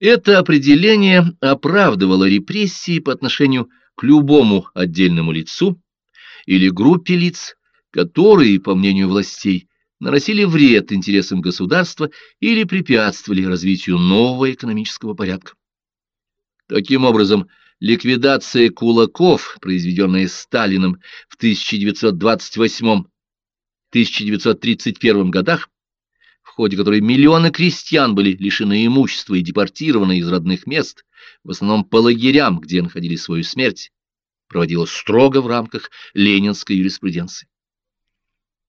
Это определение оправдывало репрессии по отношению к любому отдельному лицу или группе лиц, которые, по мнению властей, наносили вред интересам государства или препятствовали развитию нового экономического порядка. Таким образом, ликвидация кулаков, произведенная Сталиным в 1928-1931 годах, ходе которой миллионы крестьян были лишены имущества и депортированы из родных мест, в основном по лагерям, где находили свою смерть, проводилась строго в рамках ленинской юриспруденции.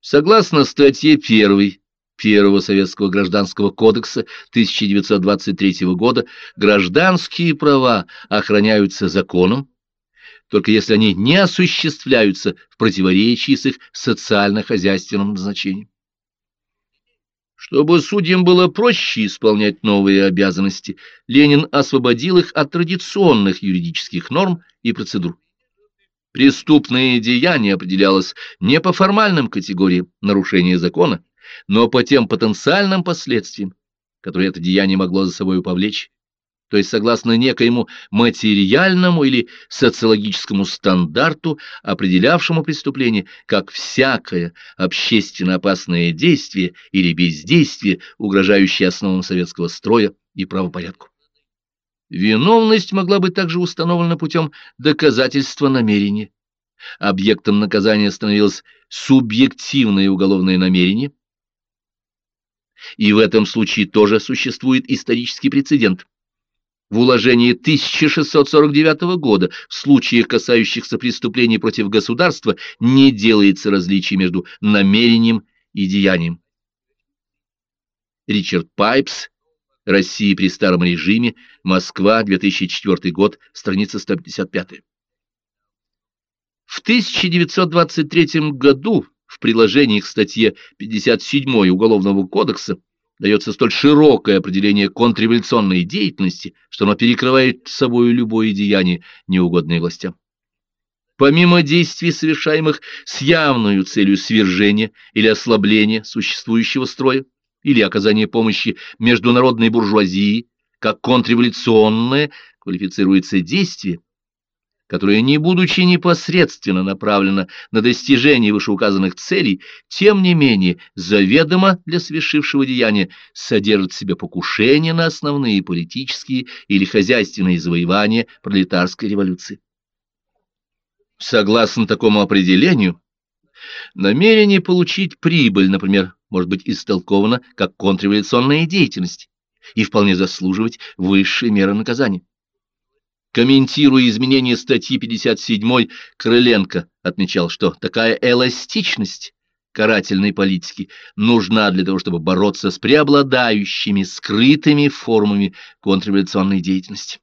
Согласно статье 1 Первого Советского Гражданского кодекса 1923 года, гражданские права охраняются законом, только если они не осуществляются в противоречии с их социально-хозяйственным назначением. Чтобы судьям было проще исполнять новые обязанности, Ленин освободил их от традиционных юридических норм и процедур. Преступное деяние определялось не по формальным категориям нарушения закона, но по тем потенциальным последствиям, которые это деяние могло за собой повлечь, то есть согласно некоему материальному или социологическому стандарту, определявшему преступление как всякое общественно опасное действие или бездействие, угрожающее основам советского строя и правопорядку. Виновность могла быть также установлена путем доказательства намерения. Объектом наказания становилось субъективное уголовное намерение, и в этом случае тоже существует исторический прецедент. В уложении 1649 года в случаях, касающихся преступлений против государства, не делается различия между намерением и деянием. Ричард Пайпс Россия при старом режиме. Москва, 2004 год, страница 155. В 1923 году в приложении к статье 57 Уголовного кодекса дается столь широкое определение контрреволюционной деятельности, что оно перекрывает собой любое деяние, неугодное властям. Помимо действий, совершаемых с явной целью свержения или ослабления существующего строя, или оказание помощи международной буржуазии как контрреволюционное квалифицируется действие, которое, не будучи непосредственно направлено на достижение вышеуказанных целей, тем не менее заведомо для совершившего деяния содержит в себе покушение на основные политические или хозяйственные завоевания пролетарской революции. Согласно такому определению, намерение получить прибыль, например, может быть истолкована как контрреволюционная деятельность и вполне заслуживать высшей меры наказания. Комментируя изменения статьи 57 Крыленко отмечал, что такая эластичность карательной политики нужна для того, чтобы бороться с преобладающими скрытыми формами контрреволюционной деятельности.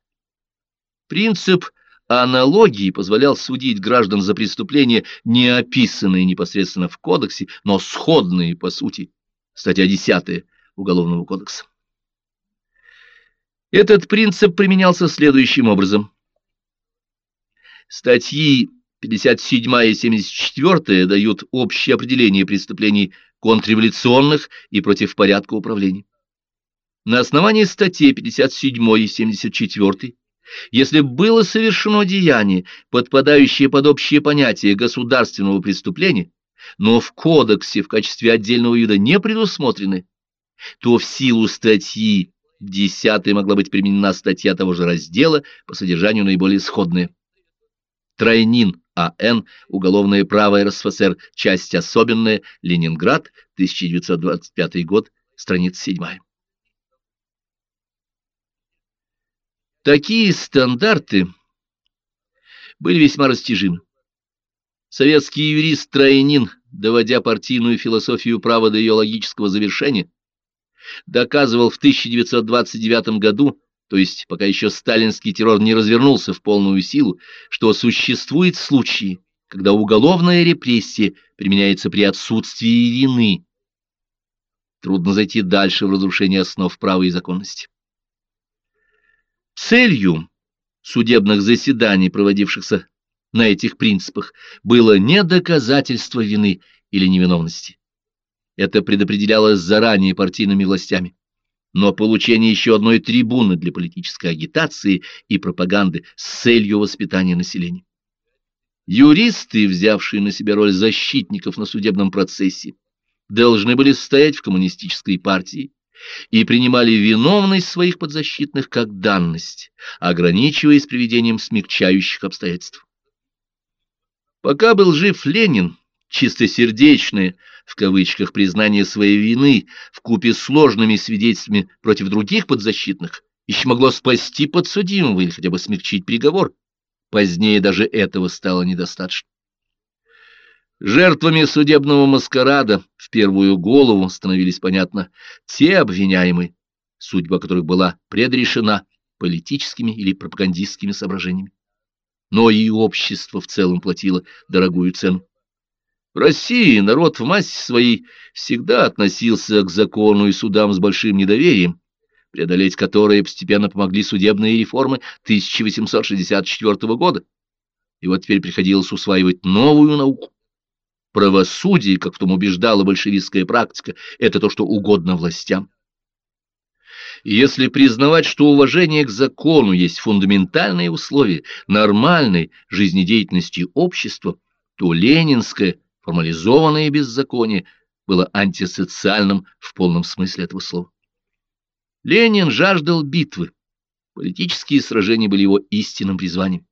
Принцип аналогии позволял судить граждан за преступления, не описанные непосредственно в кодексе, но сходные по сути. Статья 10 Уголовного кодекса. Этот принцип применялся следующим образом. Статьи 57 и 74 дают общее определение преступлений контрреволюционных и против порядка управления. На основании статей 57 и 74 если было совершено деяние, подпадающее под общее понятие государственного преступления, но в кодексе в качестве отдельного вида не предусмотрены, то в силу статьи 10 могла быть применена статья того же раздела по содержанию наиболее сходная. Тройнин А.Н. Уголовное право РСФСР. Часть особенная. Ленинград. 1925 год. Страница 7. Такие стандарты были весьма растяжимы. Советский юрист Тройнин, доводя партийную философию права до ее логического завершения, доказывал в 1929 году, то есть пока еще сталинский террор не развернулся в полную силу, что существуют случаи, когда уголовная репрессия применяется при отсутствии вины. Трудно зайти дальше в разрушение основ права и законности. Целью судебных заседаний, проводившихся на этих принципах, было не доказательство вины или невиновности. Это предопределялось заранее партийными властями. но получение еще одной трибуны для политической агитации и пропаганды с целью воспитания населения. Юристы, взявшие на себя роль защитников на судебном процессе, должны были стоять в коммунистической партии и принимали виновность своих подзащитных как данность, ограничиваясь приведением смягчающих обстоятельств. Пока был жив Ленин, чистосердечное, в кавычках, признание своей вины в купе сложными свидетельствами против других подзащитных еще могло спасти подсудимого или хотя бы смягчить приговор. Позднее даже этого стало недостаточно. Жертвами судебного маскарада в первую голову становились, понятно, те обвиняемые, судьба которых была предрешена политическими или пропагандистскими соображениями. Но и общество в целом платило дорогую цену. В России народ в массе своей всегда относился к закону и судам с большим недоверием, преодолеть которые постепенно помогли судебные реформы 1864 года. И вот теперь приходилось усваивать новую науку. Правосудие, как в том убеждала большевистская практика, это то, что угодно властям. Если признавать, что уважение к закону есть фундаментальное условие нормальной жизнедеятельности общества, то ленинское формализованное беззаконие было антисоциальным в полном смысле этого слова. Ленин жаждал битвы. Политические сражения были его истинным призванием.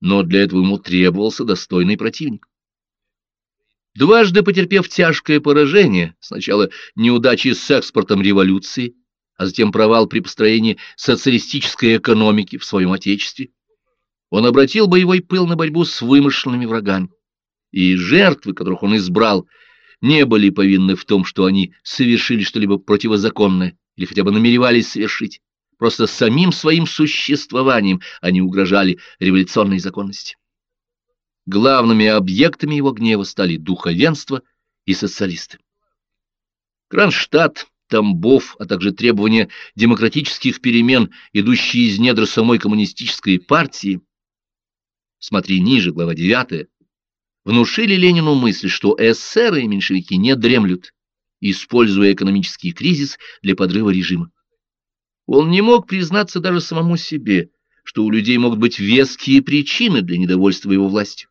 Но для этого ему требовался достойный противник. Дважды потерпев тяжкое поражение, сначала неудачи с экспортом революции, а затем провал при построении социалистической экономики в своем отечестве, он обратил боевой пыл на борьбу с вымышленными врагами и жертвы, которых он избрал, не были повинны в том, что они совершили что-либо противозаконное или хотя бы намеревались совершить. Просто самим своим существованием они угрожали революционной законности. Главными объектами его гнева стали духовенство и социалисты. Кронштадт, Тамбов, а также требования демократических перемен, идущие из недр самой коммунистической партии, смотри ниже, глава 9, внушили Ленину мысль, что эсеры и меньшевики не дремлют, используя экономический кризис для подрыва режима. Он не мог признаться даже самому себе, что у людей могут быть веские причины для недовольства его властью.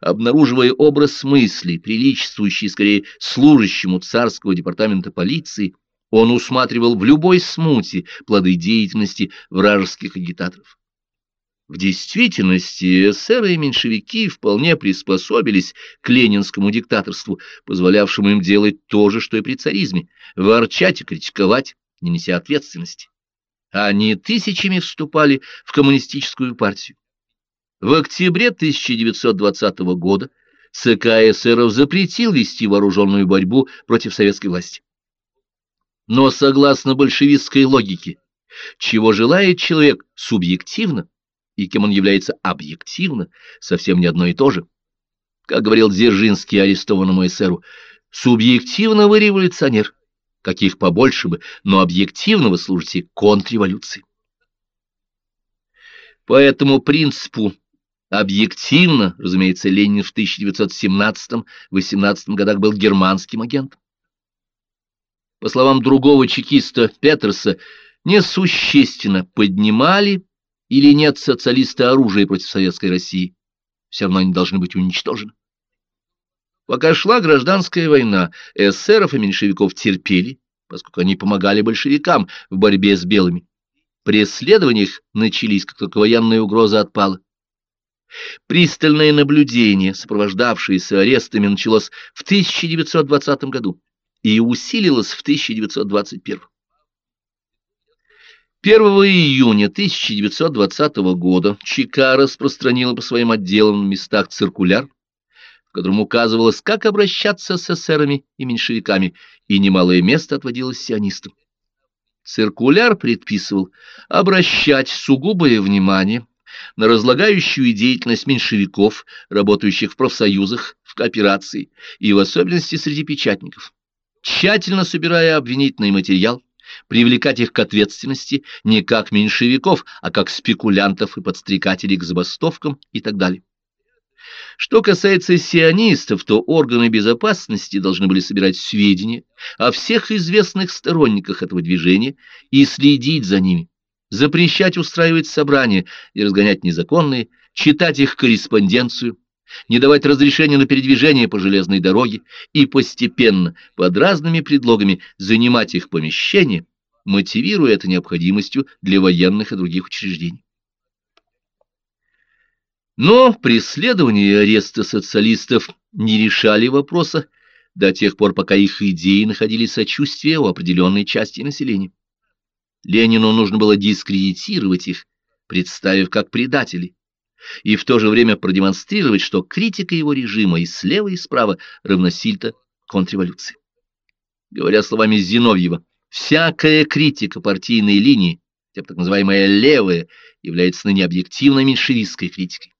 Обнаруживая образ мысли, приличествующий скорее служащему царского департамента полиции, он усматривал в любой смуте плоды деятельности вражеских агитаторов. В действительности эсеры и меньшевики вполне приспособились к ленинскому диктаторству, позволявшему им делать то же, что и при царизме – ворчать и критиковать, не неся ответственности. Они тысячами вступали в коммунистическую партию. В октябре 1920 года ЦК эсеров запретил вести вооруженную борьбу против советской власти. Но согласно большевистской логике, чего желает человек субъективно, и кем он является объективно, совсем не одно и то же. Как говорил Дзержинский арестованному эсеру, субъективно вы революционер, каких побольше бы, но объективно вы служите контрреволюции. По этому принципу объективно, разумеется, Ленин в 1917-18 годах был германским агентом. По словам другого чекиста Петерса, несущественно поднимали или нет социалиста оружия против советской России, все равно они должны быть уничтожены. Пока шла гражданская война, эсеров и меньшевиков терпели, поскольку они помогали большевикам в борьбе с белыми. Преследования их начались, как только военная угроза отпала. Пристальное наблюдение, сопровождавшееся арестами, началось в 1920 году и усилилось в 1921. 1 июня 1920 года ЧК распространила по своим отделам в местах циркуляр, в котором указывалось, как обращаться с эсерами и меньшевиками, и немалое место отводилось сионистам. Циркуляр предписывал обращать сугубое внимание на разлагающую деятельность меньшевиков, работающих в профсоюзах, в кооперации и в особенности среди печатников, тщательно собирая обвинительный материал, привлекать их к ответственности не как меньшевиков, а как спекулянтов и подстрекателей к забастовкам и так далее. Что касается сионистов, то органы безопасности должны были собирать сведения о всех известных сторонниках этого движения и следить за ними, запрещать устраивать собрания и разгонять незаконные, читать их корреспонденцию, не давать разрешения на передвижение по железной дороге и постепенно, под разными предлогами, занимать их помещения, мотивируя это необходимостью для военных и других учреждений. Но преследование и аресты социалистов не решали вопроса до тех пор, пока их идеи находили сочувствие у определенной части населения. Ленину нужно было дискредитировать их, представив как предателей, и в то же время продемонстрировать, что критика его режима и слева, и справа равносильно контрреволюции. Говоря словами Зиновьева, всякая критика партийной линии, так называемая левая, является ныне объективной меньшевистской критикой.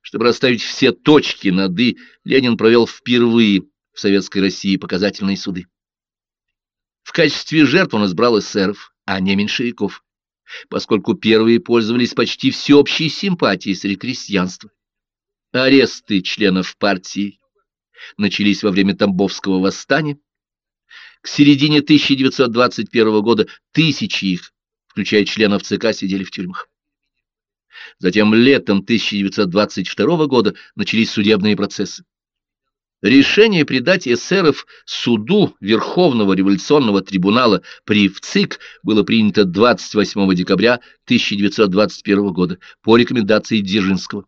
Чтобы расставить все точки над «и», Ленин провел впервые в Советской России показательные суды. В качестве жертв он избрал эсеров, а не меньшевиков, поскольку первые пользовались почти всеобщей симпатией среди крестьянства. Аресты членов партии начались во время Тамбовского восстания. К середине 1921 года тысячи их, включая членов ЦК, сидели в тюрьмах. Затем летом 1922 года начались судебные процессы. Решение предать эсеров суду Верховного революционного трибунала при ВЦИК было принято 28 декабря 1921 года по рекомендации Дзержинского.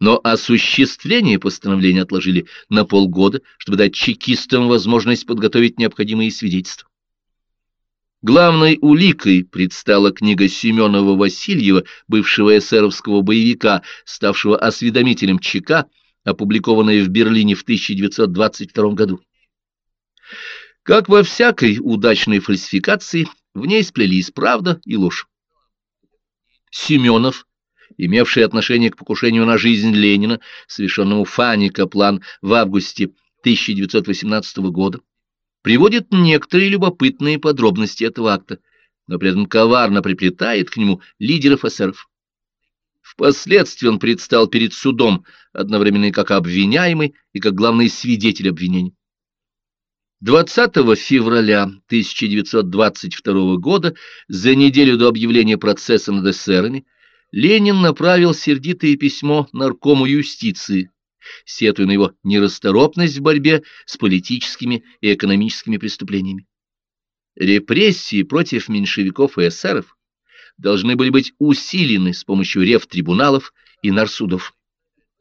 Но осуществление постановления отложили на полгода, чтобы дать чекистам возможность подготовить необходимые свидетельства. Главной уликой предстала книга Семенова-Васильева, бывшего эсеровского боевика, ставшего осведомителем ЧК, опубликованная в Берлине в 1922 году. Как во всякой удачной фальсификации, в ней сплелись правда и ложь. Семенов, имевший отношение к покушению на жизнь Ленина, совершенному Фанни Каплан в августе 1918 года, приводит некоторые любопытные подробности этого акта, но при этом коварно приплетает к нему лидеров эсеров. Впоследствии он предстал перед судом, одновременно и как обвиняемый, и как главный свидетель обвинений. 20 февраля 1922 года, за неделю до объявления процесса над эсерами, Ленин направил сердитое письмо наркому юстиции сетуя на его нерасторопность в борьбе с политическими и экономическими преступлениями. Репрессии против меньшевиков и эсеров должны были быть усилены с помощью рефтрибуналов и нарсудов.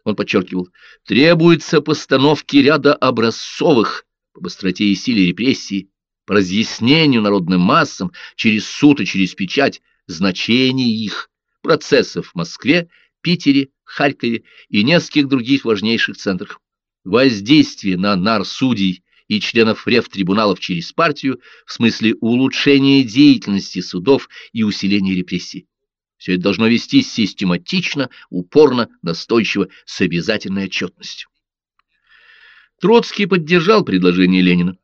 Он подчеркивал, требуется постановки ряда образцовых по быстроте и силе репрессий, по разъяснению народным массам через суд и через печать значения их, процессов в Москве, Питере, Харькове и нескольких других важнейших центрах. Воздействие на нарсудей и членов рефтрибуналов через партию в смысле улучшения деятельности судов и усиления репрессий. Все это должно вестись систематично, упорно, настойчиво, с обязательной отчетностью. Троцкий поддержал предложение Ленина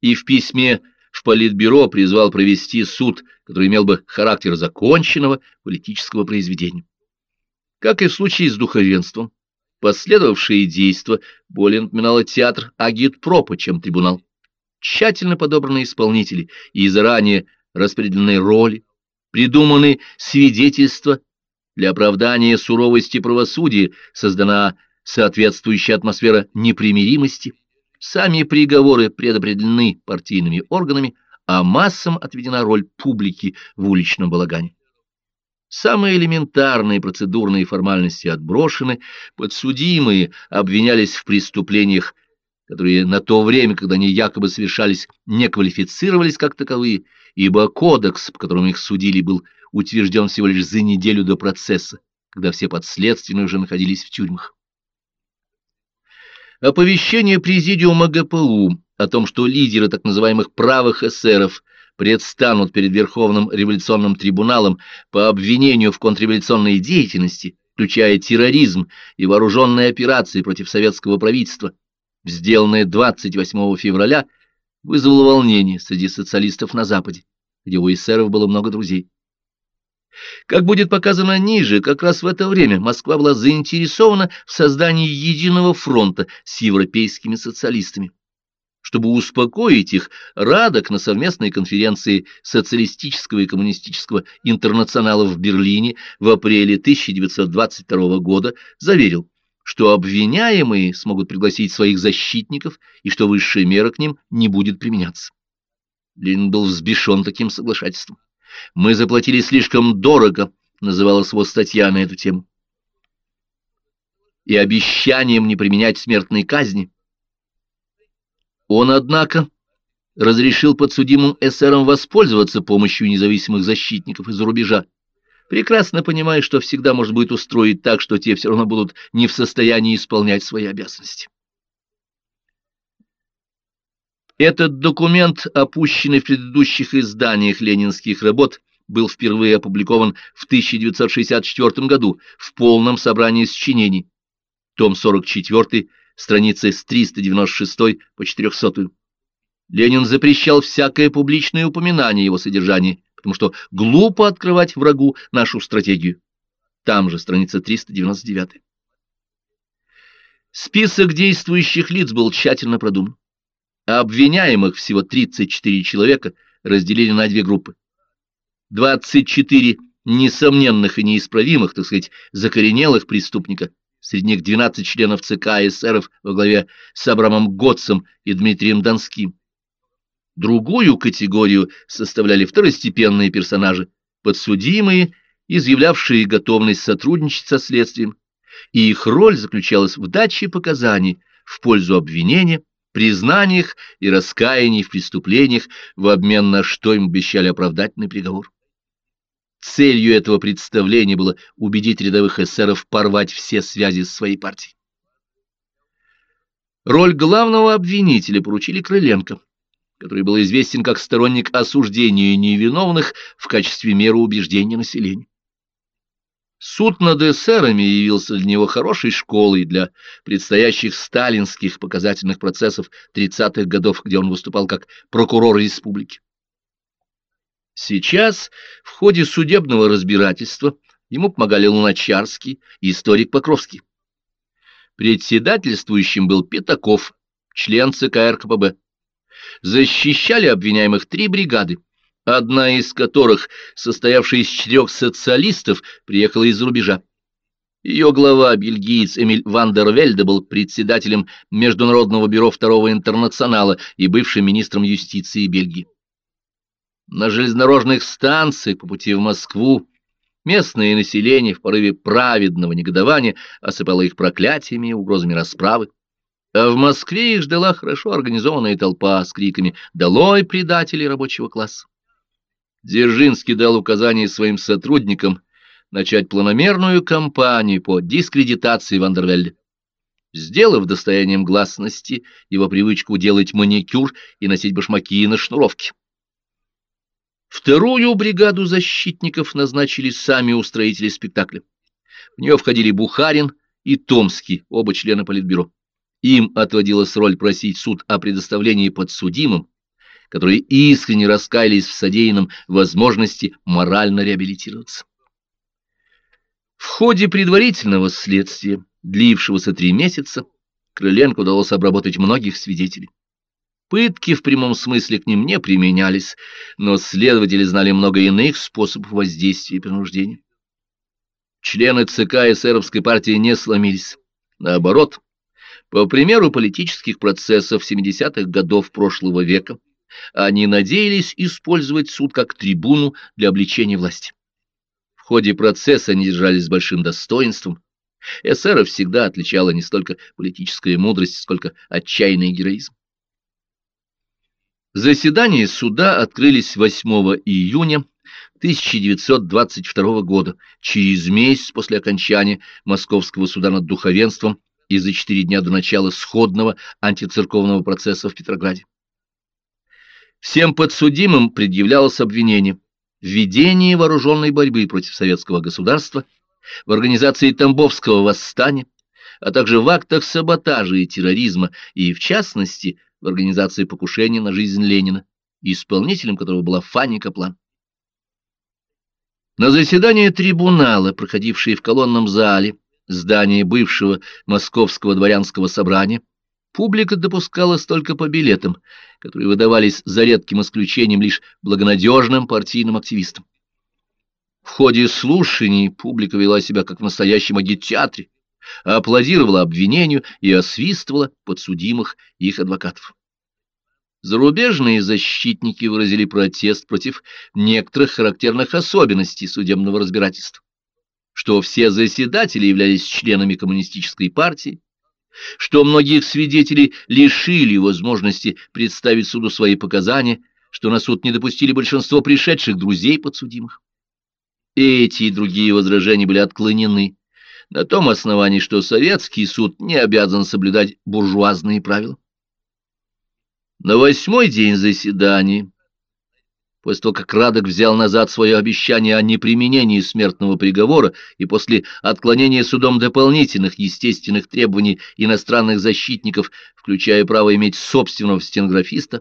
и в письме в Политбюро призвал провести суд, который имел бы характер законченного политического произведения. Как и в случае с духовенством, последовавшие действия более напоминало театр агитпропа, чем трибунал. Тщательно подобранные исполнители и заранее распределенные роли, придуманы свидетельства для оправдания суровости правосудия, создана соответствующая атмосфера непримиримости, сами приговоры предопределены партийными органами, а массам отведена роль публики в уличном балагане. Самые элементарные процедурные формальности отброшены, подсудимые обвинялись в преступлениях, которые на то время, когда они якобы совершались, не квалифицировались как таковые, ибо кодекс, по которому их судили, был утвержден всего лишь за неделю до процесса, когда все подследственные уже находились в тюрьмах. Оповещение Президиума ГПУ о том, что лидеры так называемых правых эсеров – предстанут перед Верховным революционным трибуналом по обвинению в контрреволюционной деятельности, включая терроризм и вооруженные операции против советского правительства, сделанное 28 февраля, вызвало волнение среди социалистов на Западе, где у эсеров было много друзей. Как будет показано ниже, как раз в это время Москва была заинтересована в создании единого фронта с европейскими социалистами. Чтобы успокоить их, Радок на совместной конференции социалистического и коммунистического интернационала в Берлине в апреле 1922 года заверил, что обвиняемые смогут пригласить своих защитников и что высшая мера к ним не будет применяться. Ленин был взбешен таким соглашательством. «Мы заплатили слишком дорого», — называлась его статья на эту тему. И обещанием не применять смертной казни. Он, однако, разрешил подсудимым эсерам воспользоваться помощью независимых защитников из-за рубежа, прекрасно понимая, что всегда может будет устроить так, что те все равно будут не в состоянии исполнять свои обязанности. Этот документ, опущенный в предыдущих изданиях ленинских работ, был впервые опубликован в 1964 году в полном собрании сочинений, том 44, страницы с 396 по 400. Ленин запрещал всякое публичное упоминание его содержания, потому что глупо открывать врагу нашу стратегию. Там же страница 399. Список действующих лиц был тщательно продуман. А обвиняемых всего 34 человека разделили на две группы. 24 несомненных и неисправимых, так сказать, закоренелых преступника, среди них 12 членов ЦК эсеров во главе с Абрамом Готцем и Дмитрием Донским. Другую категорию составляли второстепенные персонажи, подсудимые, изъявлявшие готовность сотрудничать со следствием, и их роль заключалась в даче показаний в пользу обвинения, признаниях и раскаянии в преступлениях, в обмен на что им обещали оправдательный приговор. Целью этого представления было убедить рядовых эсеров порвать все связи с своей партией. Роль главного обвинителя поручили Крыленко который был известен как сторонник осуждения невиновных в качестве меры убеждения населения. Суд над эсерами явился для него хорошей школой для предстоящих сталинских показательных процессов 30-х годов, где он выступал как прокурор республики. Сейчас в ходе судебного разбирательства ему помогали Луначарский и историк Покровский. Председательствующим был Пятаков, член ЦК РКПБ защищали обвиняемых три бригады, одна из которых, состоявшая из четырех социалистов, приехала из рубежа. Ее глава, бельгиец Эмиль Вандервельде, был председателем Международного бюро Второго интернационала и бывшим министром юстиции Бельгии. На железнодорожных станциях по пути в Москву местное население в порыве праведного негодования осыпало их проклятиями и угрозами расправы. А в Москве их ждала хорошо организованная толпа с криками «Долой предателей рабочего класса!». Дзержинский дал указание своим сотрудникам начать планомерную кампанию по дискредитации Вандервельда. Сделав достоянием гласности его привычку делать маникюр и носить башмаки на шнуровке. Вторую бригаду защитников назначили сами устроители спектакля. В нее входили Бухарин и Томский, оба члена Политбюро. Им отводилась роль просить суд о предоставлении подсудимым, которые искренне раскаялись в содеянном возможности морально реабилитироваться. В ходе предварительного следствия, длившегося три месяца, Крыленко удалось обработать многих свидетелей. Пытки в прямом смысле к ним не применялись, но следователи знали много иных способов воздействия и принуждения. Члены ЦК эсеровской партии не сломились. Наоборот, по примеру политических процессов 70-х годов прошлого века, они надеялись использовать суд как трибуну для обличения власти. В ходе процесса они держались с большим достоинством. Эсера всегда отличала не столько политическая мудрость, сколько отчаянный героизм. Заседания суда открылись 8 июня 1922 года, через месяц после окончания Московского суда над духовенством и за четыре дня до начала сходного антицерковного процесса в Петрограде. Всем подсудимым предъявлялось обвинение в ведении вооруженной борьбы против советского государства, в организации Тамбовского восстания, а также в актах саботажа и терроризма, и, в частности, в организации покушения на жизнь Ленина, исполнителем которого была Фанни Каплан. На заседание трибунала, проходившее в колонном зале, здания бывшего Московского дворянского собрания, публика допускалась только по билетам, которые выдавались за редким исключением лишь благонадежным партийным активистам. В ходе слушаний публика вела себя как в настоящем агитteатре, аплодировала обвинению и освистывала подсудимых и их адвокатов. Зарубежные защитники выразили протест против некоторых характерных особенностей судебного разбирательства, что все заседатели являлись членами коммунистической партии, что многих свидетелей лишили возможности представить суду свои показания, что на суд не допустили большинство пришедших друзей подсудимых. Эти и другие возражения были отклонены на том основании, что советский суд не обязан соблюдать буржуазные правила. На восьмой день заседания, после того, как Радок взял назад свое обещание о неприменении смертного приговора и после отклонения судом дополнительных естественных требований иностранных защитников, включая право иметь собственного стенографиста,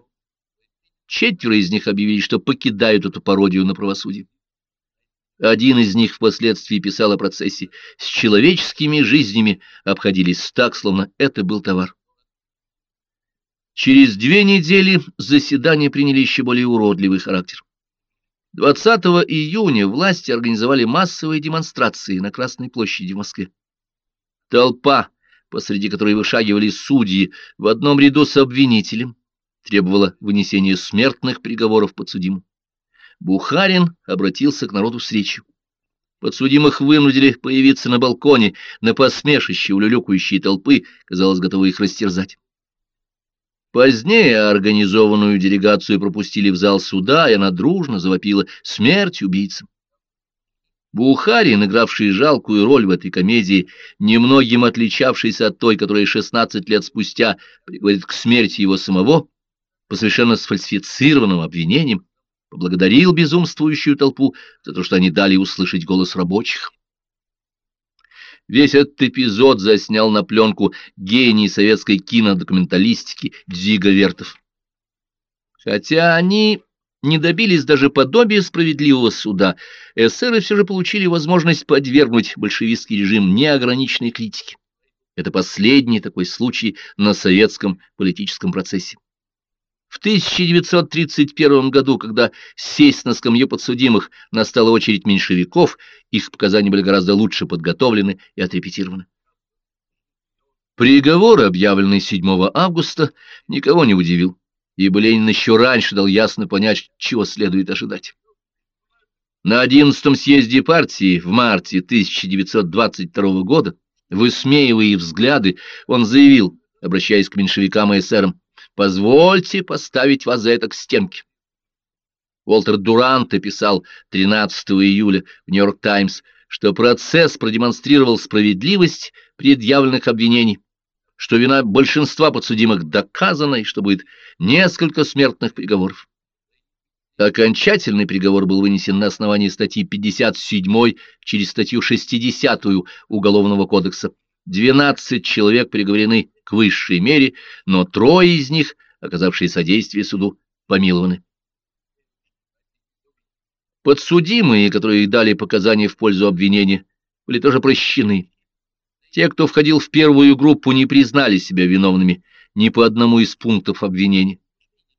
четверо из них объявили, что покидают эту пародию на правосудие. Один из них впоследствии писал о процессе «С человеческими жизнями обходились так, словно это был товар». Через две недели заседания приняли еще более уродливый характер. 20 июня власти организовали массовые демонстрации на Красной площади в Москве. Толпа, посреди которой вышагивали судьи, в одном ряду с обвинителем, требовала вынесения смертных приговоров подсудимым. Бухарин обратился к народу с речью. Подсудимых вынудили появиться на балконе, на посмешище улюлюкающие толпы, казалось, готовы их растерзать. Позднее организованную делегацию пропустили в зал суда, и она дружно завопила «Смерть убийцам!». Бухарин, игравший жалкую роль в этой комедии, немногим отличавшийся от той, которая 16 лет спустя приговорит к смерти его самого, по совершенно сфальсифицированным обвинениям, поблагодарил безумствующую толпу за то, что они дали услышать голос рабочих. Весь этот эпизод заснял на пленку гений советской кинодокументалистики Дзига Вертов. Хотя они не добились даже подобия справедливого суда, эсеры все же получили возможность подвергнуть большевистский режим неограниченной критике. Это последний такой случай на советском политическом процессе. В 1931 году, когда сесть на скамью подсудимых настала очередь меньшевиков, их показания были гораздо лучше подготовлены и отрепетированы. Приговор, объявленный 7 августа, никого не удивил, ибо Ленин еще раньше дал ясно понять, чего следует ожидать. На 11-м съезде партии в марте 1922 года, высмеивая взгляды, он заявил, обращаясь к меньшевикам и эсерам, Позвольте поставить вас за это к стенке. Уолтер Дурант писал 13 июля в «Нью-Йорк Таймс», что процесс продемонстрировал справедливость предъявленных обвинений, что вина большинства подсудимых доказана и что будет несколько смертных приговоров. Окончательный приговор был вынесен на основании статьи 57 через статью 60 Уголовного кодекса. 12 человек приговорены к высшей мере, но трое из них, оказавшие содействие суду, помилованы. Подсудимые, которые дали показания в пользу обвинения, были тоже прощены. Те, кто входил в первую группу, не признали себя виновными ни по одному из пунктов обвинения.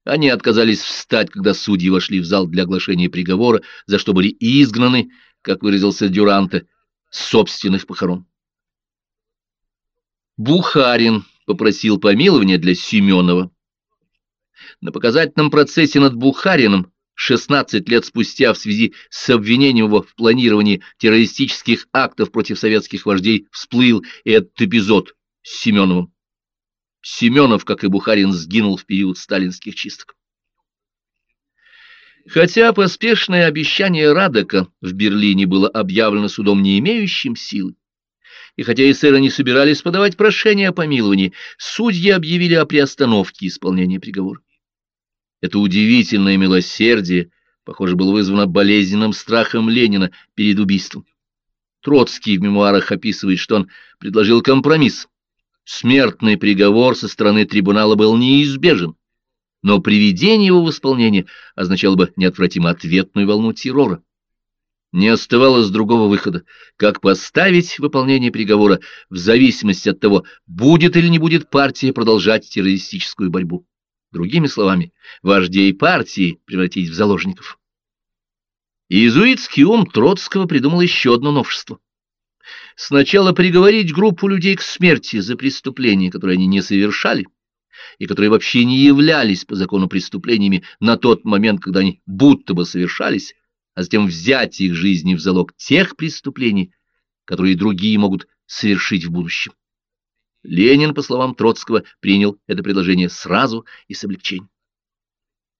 Они отказались встать, когда судьи вошли в зал для оглашения приговора, за что были изгнаны, как выразился Дюранте, с собственных похорон. Бухарин попросил помилования для Семенова. На показательном процессе над Бухарином 16 лет спустя в связи с обвинением его в планировании террористических актов против советских вождей всплыл этот эпизод с Семеновым. Семенов, как и Бухарин, сгинул в период сталинских чисток. Хотя поспешное обещание Радека в Берлине было объявлено судом не имеющим силы, и хотя эсеры не собирались подавать прошение о помиловании, судьи объявили о приостановке исполнения приговора. Это удивительное милосердие, похоже, было вызвано болезненным страхом Ленина перед убийством. Троцкий в мемуарах описывает, что он предложил компромисс. Смертный приговор со стороны трибунала был неизбежен, но приведение его в исполнение означало бы неотвратимо ответную волну террора. Не оставалось другого выхода, как поставить выполнение приговора в зависимости от того, будет или не будет партия продолжать террористическую борьбу. Другими словами, вождей партии превратить в заложников. Иезуитский ум Троцкого придумал еще одно новшество. Сначала приговорить группу людей к смерти за преступления, которые они не совершали, и которые вообще не являлись по закону преступлениями на тот момент, когда они будто бы совершались, а затем взять их жизни в залог тех преступлений, которые другие могут совершить в будущем. Ленин, по словам Троцкого, принял это предложение сразу и с облегчением.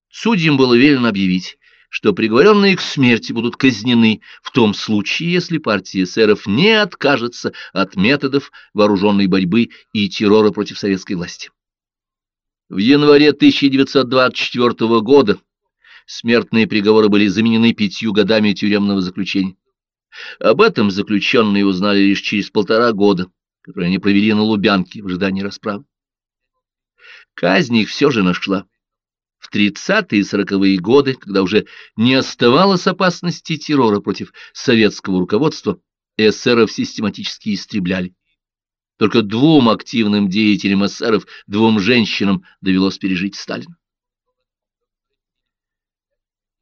Судьям было велено объявить, что приговоренные к смерти будут казнены в том случае, если партия эсеров не откажется от методов вооруженной борьбы и террора против советской власти. В январе 1924 года смертные приговоры были заменены пятью годами тюремного заключения. Об этом заключенные узнали лишь через полтора года, которые они провели на Лубянке в ожидании расправы. Казнь их все же нашла. В 30-е и 40-е годы, когда уже не оставалось опасности террора против советского руководства, эсеров систематически истребляли. Только двум активным деятелям эсеров, двум женщинам, довелось пережить Сталина.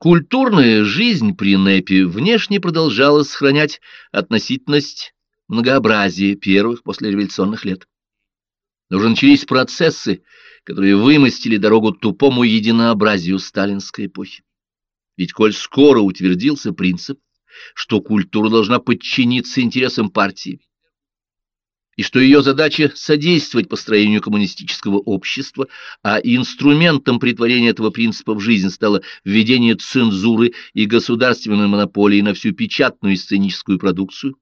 Культурная жизнь при НЭПе внешне продолжала сохранять относительность многообразия первых послереволюционных лет. Но уже начались процессы, которые вымостили дорогу тупому единообразию сталинской эпохи. Ведь коль скоро утвердился принцип, что культура должна подчиниться интересам партии, и что ее задача содействовать построению коммунистического общества, а инструментом притворения этого принципа в жизнь стало введение цензуры и государственной монополии на всю печатную и сценическую продукцию,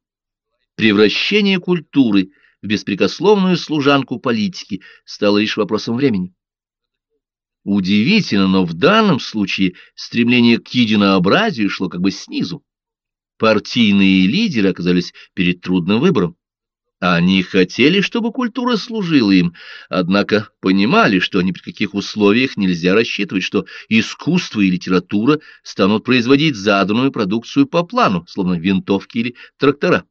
превращение культуры – в беспрекословную служанку политики стало лишь вопросом времени. Удивительно, но в данном случае стремление к единообразию шло как бы снизу. Партийные лидеры оказались перед трудным выбором. Они хотели, чтобы культура служила им, однако понимали, что ни при каких условиях нельзя рассчитывать, что искусство и литература станут производить заданную продукцию по плану, словно винтовки или трактора.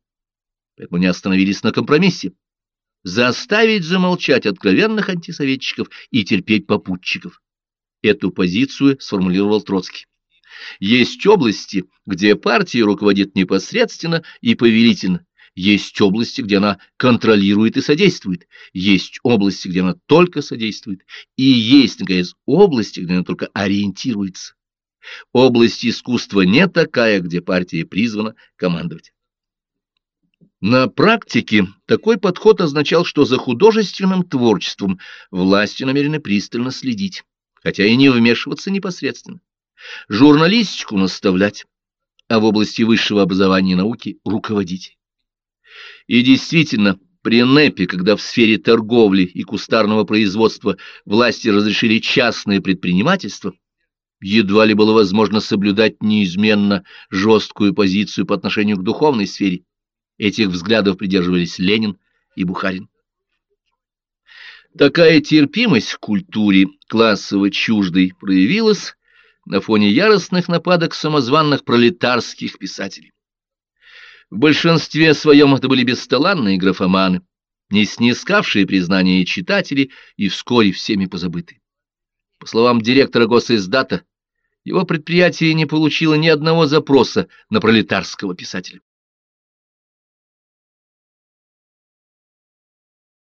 Поэтому не остановились на компромиссе заставить замолчать откровенных антисоветчиков и терпеть попутчиков. Эту позицию сформулировал Троцкий. Есть области, где партия руководит непосредственно и повелительно, есть области, где она контролирует и содействует, есть области, где она только содействует, и есть, наконец, области, где она только ориентируется. Область искусства не такая, где партия призвана командовать. На практике такой подход означал, что за художественным творчеством власти намерены пристально следить, хотя и не вмешиваться непосредственно, журналистику наставлять, а в области высшего образования и науки руководить. И действительно, при НЭПе, когда в сфере торговли и кустарного производства власти разрешили частное предпринимательство, едва ли было возможно соблюдать неизменно жесткую позицию по отношению к духовной сфере, Этих взглядов придерживались Ленин и Бухарин. Такая терпимость к культуре классово чуждой проявилась на фоне яростных нападок самозванных пролетарских писателей. В большинстве своем это были бесталанные графоманы, не снискавшие признания читателей и вскоре всеми позабытые. По словам директора госиздата, его предприятие не получило ни одного запроса на пролетарского писателя.